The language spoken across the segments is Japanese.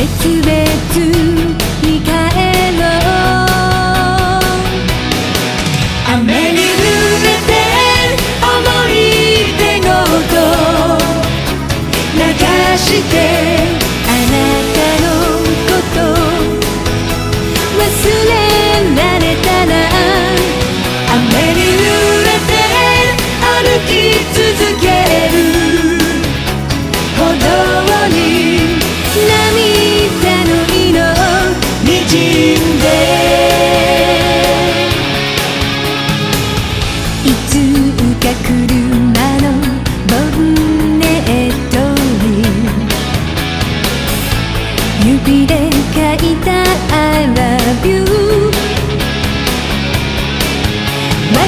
別々に変え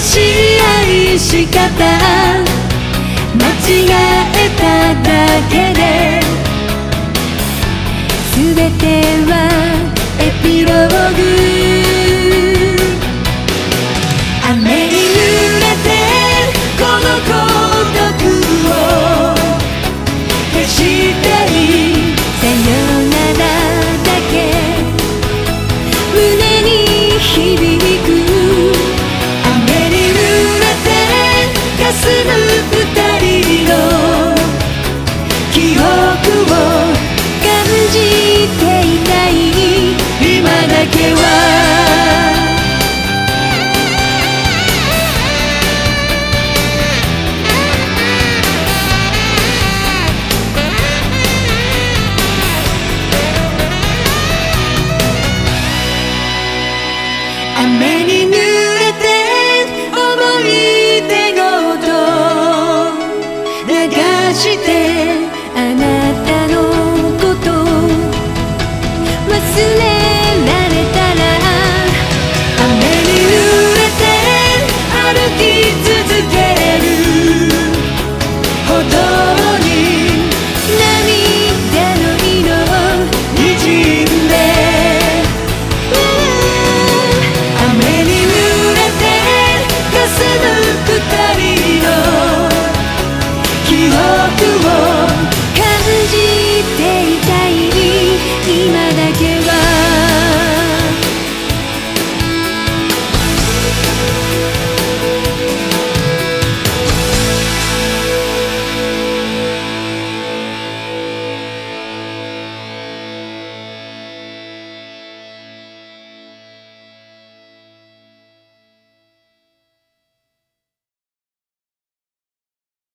し合仕方間違えただけで全てはエピローグ。雨に濡れてこの孤独を。消し many